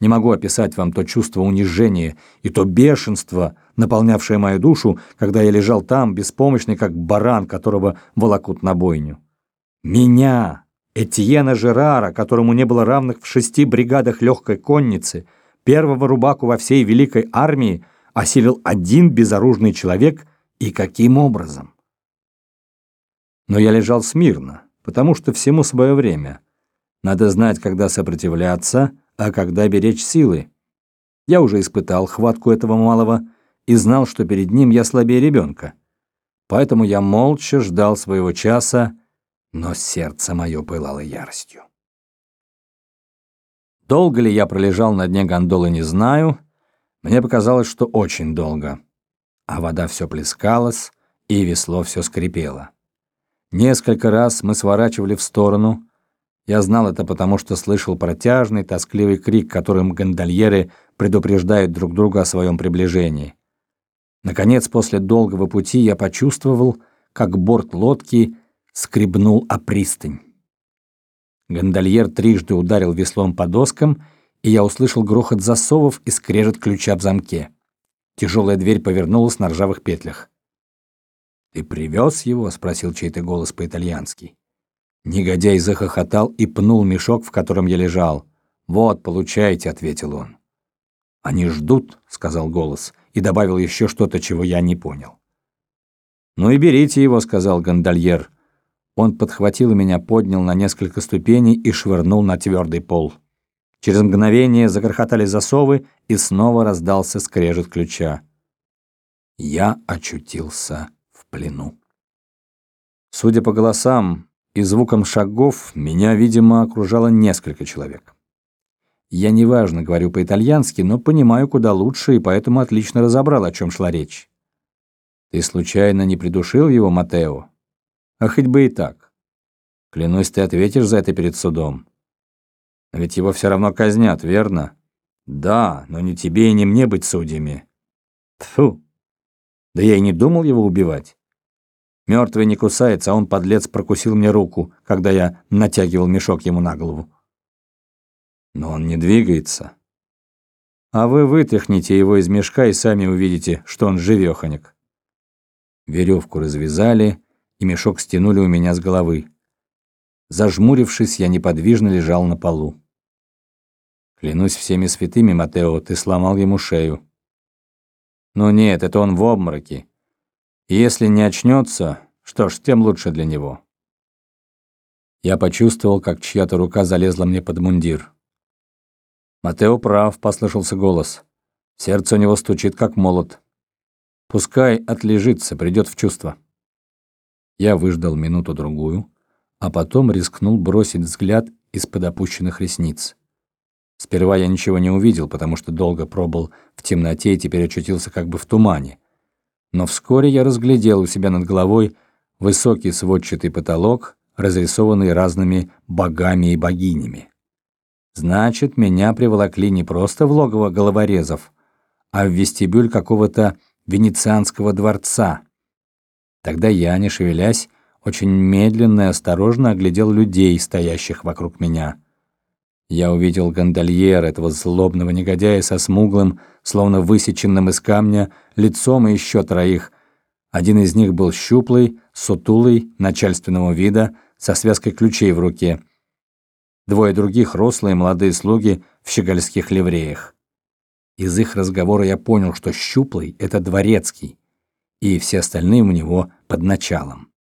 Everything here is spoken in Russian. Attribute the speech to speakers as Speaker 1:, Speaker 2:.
Speaker 1: Не могу описать вам то чувство унижения и то бешенство, наполнявшее мою душу, когда я лежал там, беспомощный, как баран, которого волокут на бойню. Меня, Этьена Жерара, которому не было равных в шести бригадах легкой конницы, первого рубаку во всей великой армии, осилил один безоружный человек, и каким образом? Но я лежал смирно, потому что всему свое время. Надо знать, когда сопротивляться — а когда беречь силы. Я уже испытал хватку этого малого и знал, что перед ним я слабее ребенка. Поэтому я молча ждал своего часа, но сердце мое пылало яростью. Долго ли я пролежал на дне гондолы, не знаю. Мне показалось, что очень долго. А вода все плескалась, и весло все скрипело. Несколько раз мы сворачивали в сторону, я знал это потому, что слышал протяжный, тоскливый крик, которым гондольеры предупреждают друг друга о своем приближении. Наконец, после долгого пути я почувствовал, как борт лодки скребнул о пристань. Гондольер трижды ударил веслом по доскам, и я услышал грохот засовов и скрежет ключа в замке. Тяжелая дверь повернулась на ржавых петлях. «Ты привез его?» — спросил чей-то голос по-итальянски. Негодяй захохотал и пнул мешок, в котором я лежал. «Вот, получайте», — ответил он. «Они ждут», — сказал голос, и добавил еще что-то, чего я не понял. «Ну и берите его», — сказал гондольер. Он подхватил меня, поднял на несколько ступеней и швырнул на твердый пол. Через мгновение загрохотали засовы, и снова раздался скрежет ключа. Я очутился в плену. Судя по голосам, и звуком шагов меня, видимо, окружало несколько человек. Я неважно говорю по-итальянски, но понимаю куда лучше и поэтому отлично разобрал, о чем шла речь. Ты случайно не придушил его, Матео? А хоть бы и так. Клянусь, ты ответишь за это перед судом. Ведь его все равно казнят, верно? Да, но не тебе и не мне быть судьями. Тфу. Да я и не думал его убивать. Мертвый не кусается, а он, подлец, прокусил мне руку, когда я натягивал мешок ему на голову. Но он не двигается. А вы вытряхните его из мешка и сами увидите, что он живёхонек. Веревку развязали, и мешок стянули у меня с головы. Зажмурившись, я неподвижно лежал на полу. Клянусь всеми святыми, Матео, ты сломал ему шею. Но нет, это он в обмороке. Если не очнется, что ж, тем лучше для него. Я почувствовал, как чья-то рука залезла мне под мундир. Матео прав, послышался голос. Сердце у него стучит, как молот. Пускай отлежится, придет в чувство. Я выждал минуту-другую, а потом рискнул бросить взгляд из-под опущенных ресниц. Сперва я ничего не увидел, потому что долго пробыл в темноте и теперь очутился как бы в тумане. Но вскоре я разглядел у себя над головой высокий сводчатый потолок, разрисованный разными богами и богинями. Значит, меня приволокли не просто в логово головорезов, а в вестибюль какого-то венецианского дворца. Тогда я, не шевелясь, очень медленно и осторожно оглядел людей, стоящих вокруг меня. Я увидел гондольера, этого злобного негодяя со смуглым, словно высеченным из камня, лицом и еще троих. Один из них был щуплый, сутулый, начальственного вида, со связкой ключей в руке. Двое других рослые молодые слуги в щегольских ливреях. Из их разговора я понял, что щуплый — это дворецкий, и все остальные у него под началом.